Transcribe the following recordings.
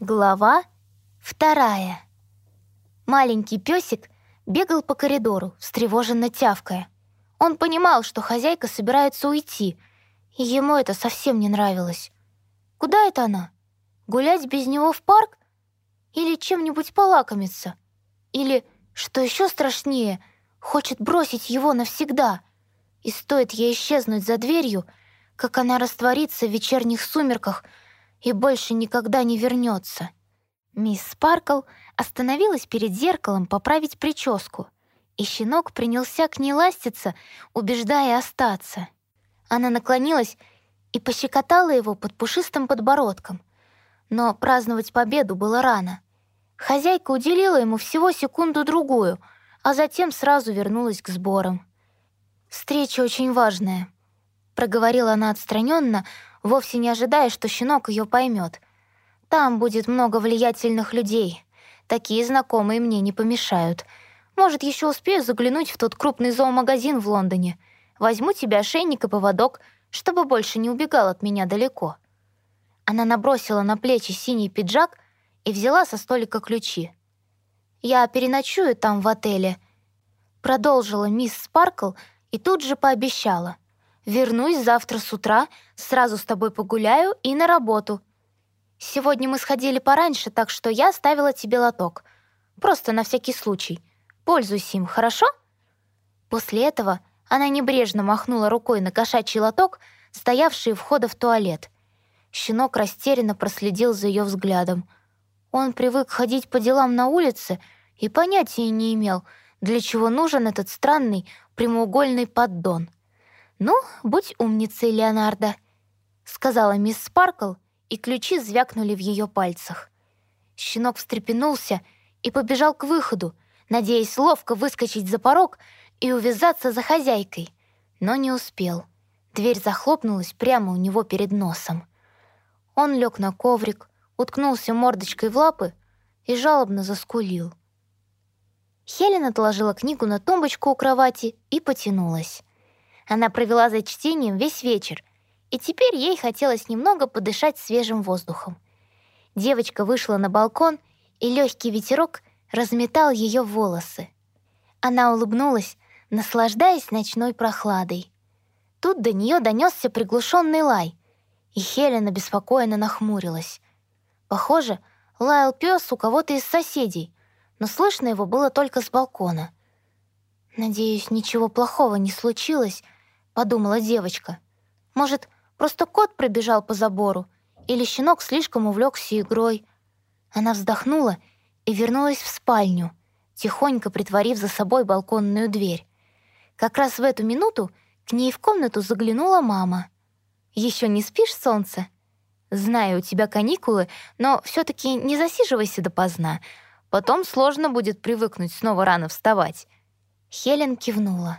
Глава вторая. Маленький песик бегал по коридору, встревоженно тявкая. Он понимал, что хозяйка собирается уйти, и ему это совсем не нравилось. Куда это она? Гулять без него в парк? Или чем-нибудь полакомиться? Или, что еще страшнее, хочет бросить его навсегда? И стоит ей исчезнуть за дверью, как она растворится в вечерних сумерках — и больше никогда не вернется. Мисс Спаркл остановилась перед зеркалом поправить прическу, и щенок принялся к ней ластиться, убеждая остаться. Она наклонилась и пощекотала его под пушистым подбородком. Но праздновать победу было рано. Хозяйка уделила ему всего секунду-другую, а затем сразу вернулась к сборам. «Встреча очень важная», — проговорила она отстраненно, вовсе не ожидая, что щенок ее поймет. Там будет много влиятельных людей. Такие знакомые мне не помешают. Может, еще успею заглянуть в тот крупный зоомагазин в Лондоне. Возьму тебе ошейник и поводок, чтобы больше не убегал от меня далеко». Она набросила на плечи синий пиджак и взяла со столика ключи. «Я переночую там в отеле», — продолжила мисс Спаркл и тут же пообещала. Вернусь завтра с утра, сразу с тобой погуляю и на работу. Сегодня мы сходили пораньше, так что я оставила тебе лоток. Просто на всякий случай. Пользуйся им, хорошо?» После этого она небрежно махнула рукой на кошачий лоток, стоявший у входа в туалет. Щенок растерянно проследил за ее взглядом. Он привык ходить по делам на улице и понятия не имел, для чего нужен этот странный прямоугольный поддон — «Ну, будь умницей, Леонардо», — сказала мисс Спаркл, и ключи звякнули в ее пальцах. Щенок встрепенулся и побежал к выходу, надеясь ловко выскочить за порог и увязаться за хозяйкой, но не успел. Дверь захлопнулась прямо у него перед носом. Он лег на коврик, уткнулся мордочкой в лапы и жалобно заскулил. Хелен отложила книгу на тумбочку у кровати и потянулась. Она провела за чтением весь вечер, и теперь ей хотелось немного подышать свежим воздухом. Девочка вышла на балкон, и легкий ветерок разметал ее волосы. Она улыбнулась, наслаждаясь ночной прохладой. Тут до нее донесся приглушенный лай, и Хелена беспокойно нахмурилась. Похоже, лаял пес у кого-то из соседей, но слышно его было только с балкона. Надеюсь, ничего плохого не случилось, — подумала девочка. «Может, просто кот пробежал по забору, или щенок слишком увлекся игрой». Она вздохнула и вернулась в спальню, тихонько притворив за собой балконную дверь. Как раз в эту минуту к ней в комнату заглянула мама. Еще не спишь, солнце?» «Знаю, у тебя каникулы, но все таки не засиживайся допоздна. Потом сложно будет привыкнуть снова рано вставать». Хелен кивнула.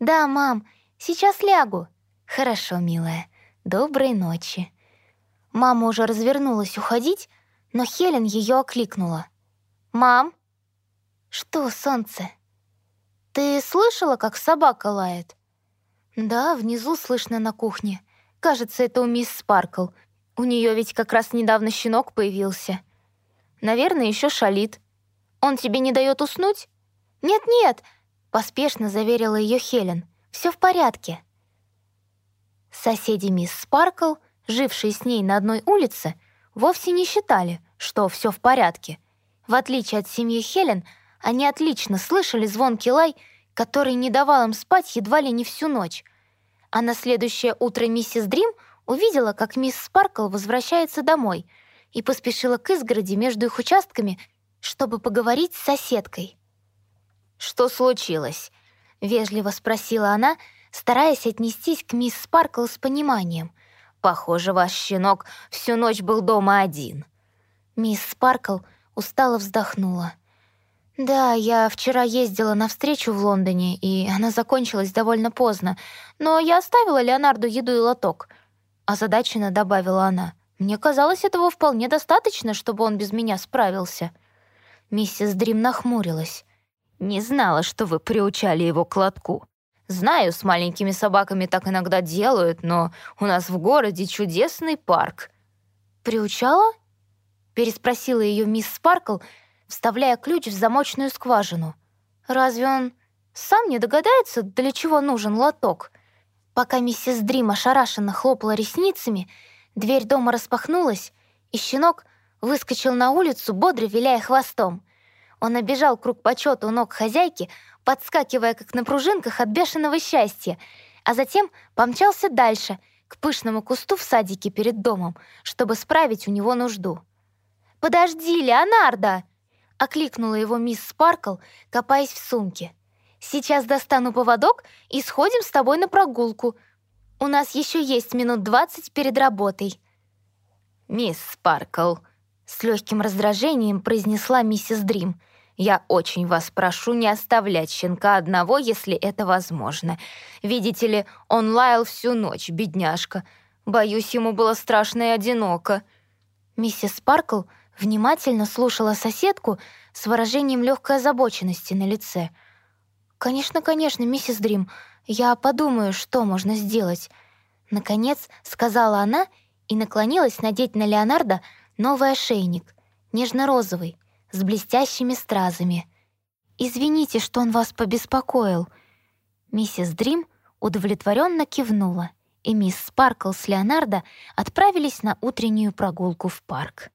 «Да, мам, Сейчас лягу». «Хорошо, милая. Доброй ночи». Мама уже развернулась уходить, но Хелен ее окликнула. «Мам?» «Что, солнце?» «Ты слышала, как собака лает?» «Да, внизу слышно на кухне. Кажется, это у мисс Спаркл. У нее ведь как раз недавно щенок появился. Наверное, еще шалит. Он тебе не дает уснуть?» «Нет-нет», — поспешно заверила ее Хелен. Все в порядке». Соседи мисс Спаркл, жившие с ней на одной улице, вовсе не считали, что все в порядке. В отличие от семьи Хелен, они отлично слышали звонкий лай, который не давал им спать едва ли не всю ночь. А на следующее утро миссис Дрим увидела, как мисс Спаркл возвращается домой и поспешила к изгороди между их участками, чтобы поговорить с соседкой. «Что случилось?» — вежливо спросила она, стараясь отнестись к мисс Спаркл с пониманием. «Похоже, ваш щенок всю ночь был дома один». Мисс Спаркл устало вздохнула. «Да, я вчера ездила на встречу в Лондоне, и она закончилась довольно поздно, но я оставила Леонарду еду и лоток». Озадаченно добавила она. «Мне казалось, этого вполне достаточно, чтобы он без меня справился». Миссис Дрим нахмурилась. Не знала, что вы приучали его к лотку. Знаю, с маленькими собаками так иногда делают, но у нас в городе чудесный парк». «Приучала?» переспросила ее мисс Спаркл, вставляя ключ в замочную скважину. «Разве он сам не догадается, для чего нужен лоток?» Пока миссис Дрим ошарашенно хлопала ресницами, дверь дома распахнулась, и щенок выскочил на улицу, бодро виляя хвостом. Он обежал круг почета у ног хозяйки, подскакивая как на пружинках от бешеного счастья, а затем помчался дальше, к пышному кусту в садике перед домом, чтобы справить у него нужду. «Подожди, Леонардо!» — окликнула его мисс Спаркл, копаясь в сумке. Сейчас достану поводок и сходим с тобой на прогулку. У нас еще есть минут двадцать перед работой». «Мисс Спаркл», — с легким раздражением произнесла миссис Дрим, «я очень вас прошу не оставлять щенка одного, если это возможно. Видите ли, он лаял всю ночь, бедняжка. Боюсь, ему было страшно и одиноко». Миссис Спаркл внимательно слушала соседку с выражением легкой озабоченности на лице — «Конечно, конечно, миссис Дрим. Я подумаю, что можно сделать». Наконец, сказала она и наклонилась надеть на Леонардо новый ошейник, нежно-розовый, с блестящими стразами. «Извините, что он вас побеспокоил». Миссис Дрим удовлетворенно кивнула, и мисс Спаркл с Леонардо отправились на утреннюю прогулку в парк.